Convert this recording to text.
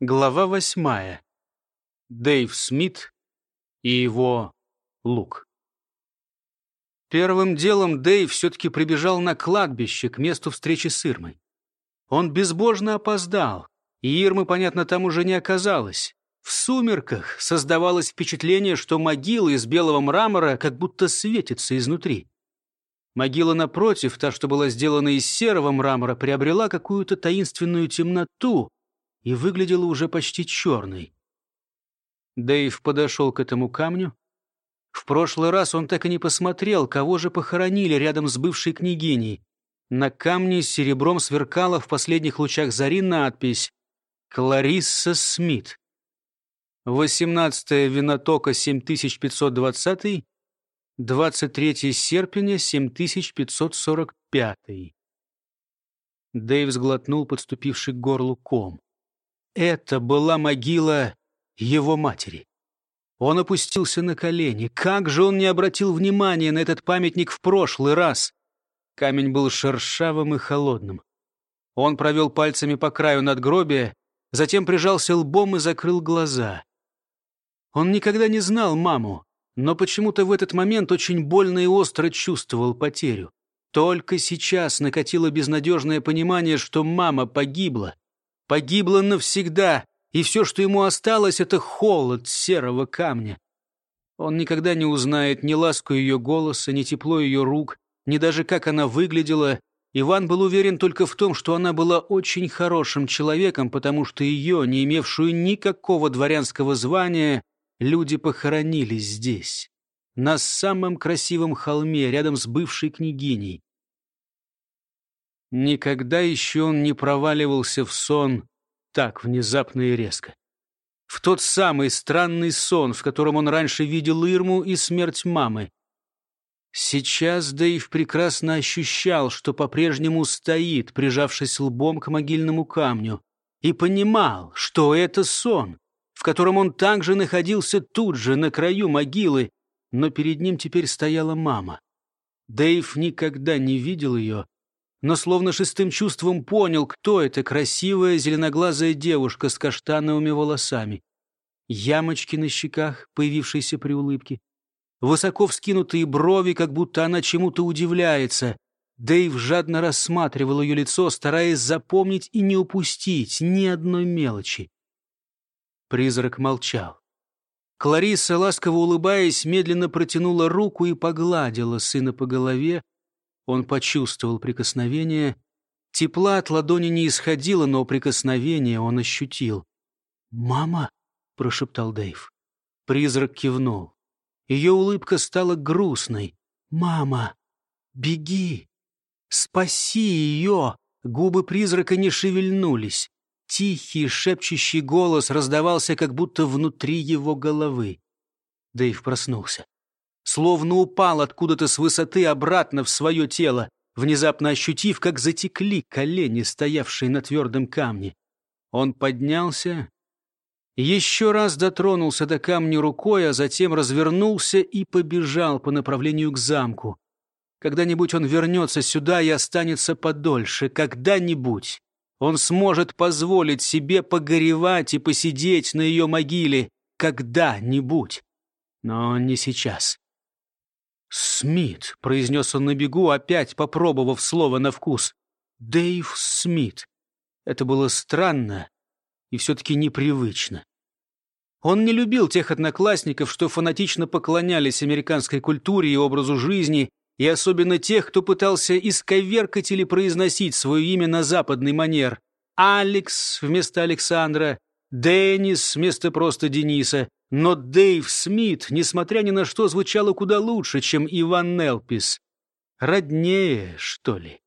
Глава восьмая. Дэйв Смит и его лук. Первым делом Дэйв все-таки прибежал на кладбище к месту встречи с Ирмой. Он безбожно опоздал, и Ирмы, понятно, там уже не оказалось. В сумерках создавалось впечатление, что могила из белого мрамора как будто светится изнутри. Могила напротив, та, что была сделана из серого мрамора, приобрела какую-то таинственную темноту — и выглядела уже почти черной. Дэйв подошел к этому камню. В прошлый раз он так и не посмотрел, кого же похоронили рядом с бывшей княгиней. На камне с серебром сверкала в последних лучах зари надпись «Кларисса Смит». 18 винотока 7520, 23 серпня 7545. Дэйв сглотнул подступивший к горлу ком. Это была могила его матери. Он опустился на колени. Как же он не обратил внимания на этот памятник в прошлый раз? Камень был шершавым и холодным. Он провел пальцами по краю надгробия, затем прижался лбом и закрыл глаза. Он никогда не знал маму, но почему-то в этот момент очень больно и остро чувствовал потерю. Только сейчас накатило безнадежное понимание, что мама погибла — погибла навсегда, и все, что ему осталось, это холод серого камня. Он никогда не узнает ни ласку ее голоса, ни тепло ее рук, ни даже как она выглядела. Иван был уверен только в том, что она была очень хорошим человеком, потому что ее, не имевшую никакого дворянского звания, люди похоронили здесь, на самом красивом холме, рядом с бывшей княгиней. Никогда еще он не проваливался в сон так внезапно и резко. В тот самый странный сон, в котором он раньше видел Ирму и смерть мамы. Сейчас Дэйв прекрасно ощущал, что по-прежнему стоит, прижавшись лбом к могильному камню, и понимал, что это сон, в котором он также находился тут же, на краю могилы, но перед ним теперь стояла мама. Дэйв никогда не видел ее, но словно шестым чувством понял, кто эта красивая зеленоглазая девушка с каштановыми волосами. Ямочки на щеках, появившиеся при улыбке. Высоко вскинутые брови, как будто она чему-то удивляется. Дэйв жадно рассматривал ее лицо, стараясь запомнить и не упустить ни одной мелочи. Призрак молчал. Клариса, ласково улыбаясь, медленно протянула руку и погладила сына по голове, он почувствовал прикосновение. Тепла от ладони не исходило, но прикосновение он ощутил. «Мама?» — прошептал Дэйв. Призрак кивнул. Ее улыбка стала грустной. «Мама, беги! Спаси ее!» Губы призрака не шевельнулись. Тихий, шепчущий голос раздавался, как будто внутри его головы. Дэйв проснулся словно упал откуда-то с высоты обратно в свое тело, внезапно ощутив, как затекли колени, стоявшие на твердом камне. Он поднялся, еще раз дотронулся до камня рукой, а затем развернулся и побежал по направлению к замку. Когда-нибудь он вернется сюда и останется подольше. Когда-нибудь он сможет позволить себе погоревать и посидеть на ее могиле. Когда-нибудь. Но не сейчас. «Смит», — произнес он на бегу, опять попробовав слово на вкус. «Дэйв Смит». Это было странно и все-таки непривычно. Он не любил тех одноклассников, что фанатично поклонялись американской культуре и образу жизни, и особенно тех, кто пытался исковеркать или произносить свое имя на западный манер. Алекс вместо Александра, Деннис вместо просто Дениса, но Дэйв Смит, несмотря ни на что, звучало куда лучше, чем Иван Нелпис. Роднее, что ли.